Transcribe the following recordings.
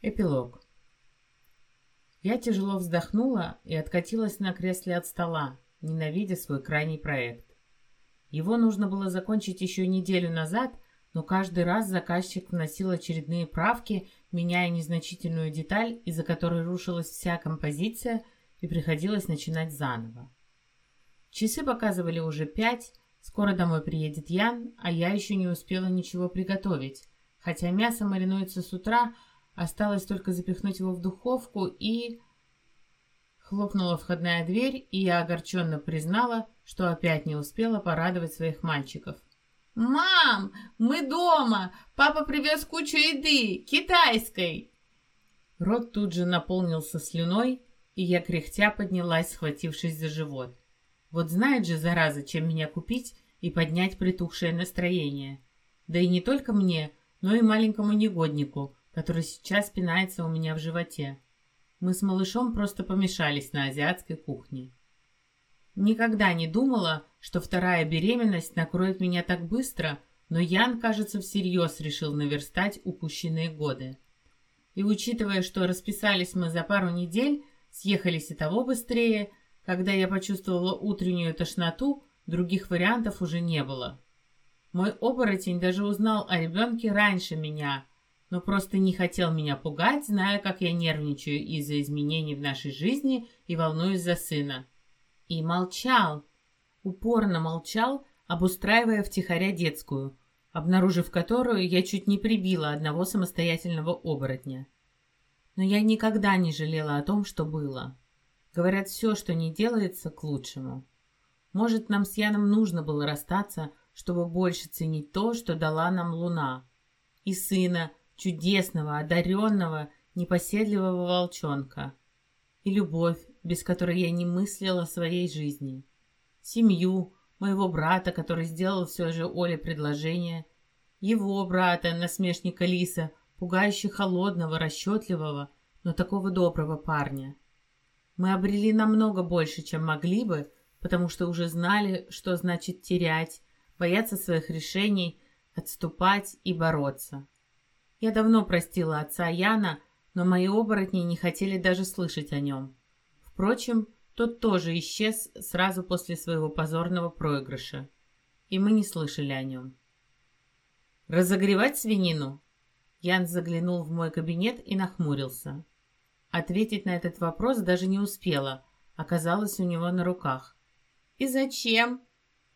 Эпилог. Я тяжело вздохнула и откатилась на кресле от стола, ненавидя свой крайний проект. Его нужно было закончить еще неделю назад, но каждый раз заказчик вносил очередные правки, меняя незначительную деталь, из-за которой рушилась вся композиция и приходилось начинать заново. Часы показывали уже пять, скоро домой приедет Ян, а я еще не успела ничего приготовить, хотя мясо маринуется с утра, Осталось только запихнуть его в духовку и... Хлопнула входная дверь, и я огорченно признала, что опять не успела порадовать своих мальчиков. «Мам, мы дома! Папа привез кучу еды, китайской!» Рот тут же наполнился слюной, и я кряхтя поднялась, схватившись за живот. Вот знает же, зараза, чем меня купить и поднять притухшее настроение. Да и не только мне, но и маленькому негоднику, который сейчас пинается у меня в животе. Мы с малышом просто помешались на азиатской кухне. Никогда не думала, что вторая беременность накроет меня так быстро, но Ян, кажется, всерьез решил наверстать упущенные годы. И учитывая, что расписались мы за пару недель, съехались и того быстрее, когда я почувствовала утреннюю тошноту, других вариантов уже не было. Мой оборотень даже узнал о ребенке раньше меня – но просто не хотел меня пугать, зная, как я нервничаю из-за изменений в нашей жизни и волнуюсь за сына. И молчал, упорно молчал, обустраивая втихаря детскую, обнаружив которую я чуть не прибила одного самостоятельного оборотня. Но я никогда не жалела о том, что было. Говорят, все, что не делается, к лучшему. Может, нам с Яном нужно было расстаться, чтобы больше ценить то, что дала нам луна. И сына, чудесного, одаренного, непоседливого волчонка. И любовь, без которой я не мыслила своей жизни. Семью, моего брата, который сделал все же Оле предложение. Его брата, насмешника Лиса, пугающе холодного, расчетливого, но такого доброго парня. Мы обрели намного больше, чем могли бы, потому что уже знали, что значит терять, бояться своих решений, отступать и бороться. Я давно простила отца Яна, но мои оборотни не хотели даже слышать о нем. Впрочем, тот тоже исчез сразу после своего позорного проигрыша, и мы не слышали о нем. «Разогревать свинину?» Ян заглянул в мой кабинет и нахмурился. Ответить на этот вопрос даже не успела, оказалась у него на руках. «И зачем?»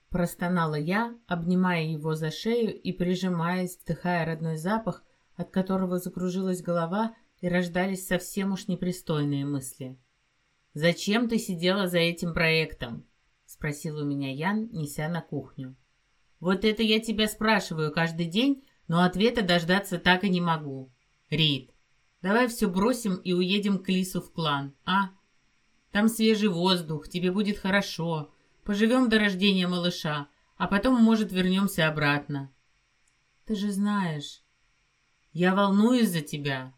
Простонала я, обнимая его за шею и прижимаясь, вдыхая родной запах, от которого закружилась голова и рождались совсем уж непристойные мысли. «Зачем ты сидела за этим проектом?» — спросил у меня Ян, неся на кухню. «Вот это я тебя спрашиваю каждый день, но ответа дождаться так и не могу. Рид, давай все бросим и уедем к Лису в клан, а? Там свежий воздух, тебе будет хорошо. Поживем до рождения малыша, а потом, может, вернемся обратно». «Ты же знаешь...» Я волнуюсь за тебя.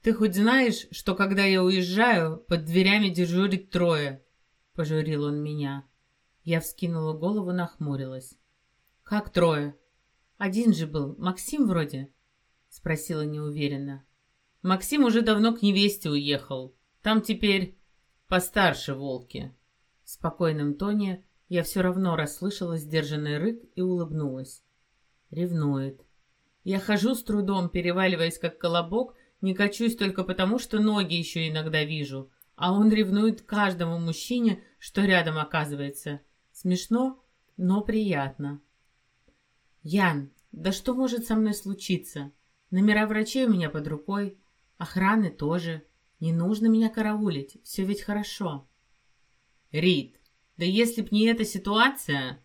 Ты хоть знаешь, что когда я уезжаю, под дверями дежурит трое?» Пожурил он меня. Я вскинула голову, нахмурилась. «Как трое? Один же был, Максим вроде?» Спросила неуверенно. «Максим уже давно к невесте уехал. Там теперь постарше волки». В спокойном тоне я все равно расслышала сдержанный рык и улыбнулась. Ревнует. Я хожу с трудом, переваливаясь как колобок, не качусь только потому, что ноги еще иногда вижу, а он ревнует каждому мужчине, что рядом оказывается. Смешно, но приятно. Ян, да что может со мной случиться? Номера врачей у меня под рукой, охраны тоже. Не нужно меня караулить, все ведь хорошо. Рид, да если б не эта ситуация...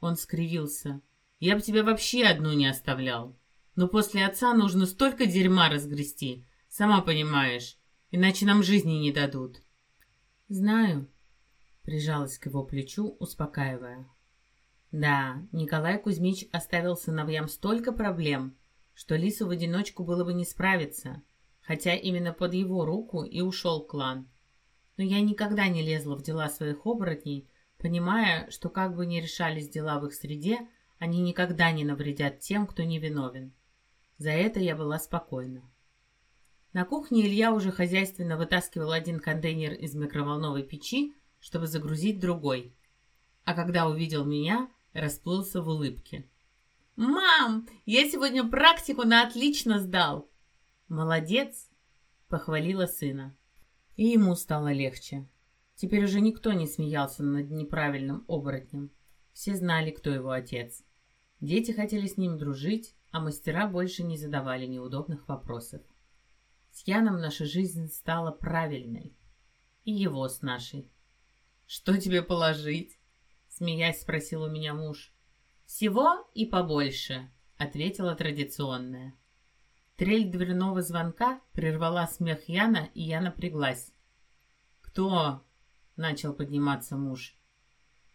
Он скривился. Я бы тебя вообще одну не оставлял. Но после отца нужно столько дерьма разгрести, сама понимаешь, иначе нам жизни не дадут. Знаю, прижалась к его плечу, успокаивая. Да, Николай Кузьмич оставил сыновьям столько проблем, что Лису в одиночку было бы не справиться, хотя именно под его руку и ушел клан. Но я никогда не лезла в дела своих оборотней, понимая, что как бы ни решались дела в их среде, они никогда не навредят тем, кто невиновен. За это я была спокойна. На кухне Илья уже хозяйственно вытаскивал один контейнер из микроволновой печи, чтобы загрузить другой. А когда увидел меня, расплылся в улыбке. «Мам, я сегодня практику на отлично сдал!» «Молодец!» — похвалила сына. И ему стало легче. Теперь уже никто не смеялся над неправильным оборотнем. Все знали, кто его отец. Дети хотели с ним дружить, а мастера больше не задавали неудобных вопросов. С Яном наша жизнь стала правильной. И его с нашей. «Что тебе положить?» Смеясь, спросил у меня муж. «Всего и побольше», — ответила традиционная. Трель дверного звонка прервала смех Яна, и я напряглась. «Кто?» — начал подниматься муж.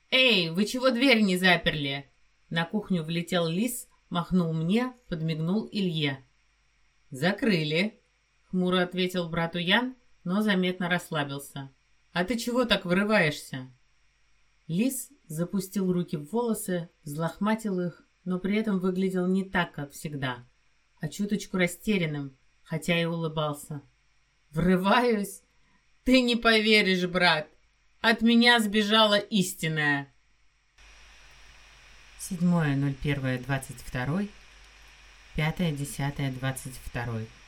«Эй, вы чего дверь не заперли?» На кухню влетел лис, махнул мне, подмигнул Илье. «Закрыли», — хмуро ответил брату Ян, но заметно расслабился. «А ты чего так врываешься?» Лис запустил руки в волосы, взлохматил их, но при этом выглядел не так, как всегда а чуточку растерянным, хотя и улыбался. «Врываюсь? Ты не поверишь, брат! От меня сбежала истинная!» 7.01.22 5.10.22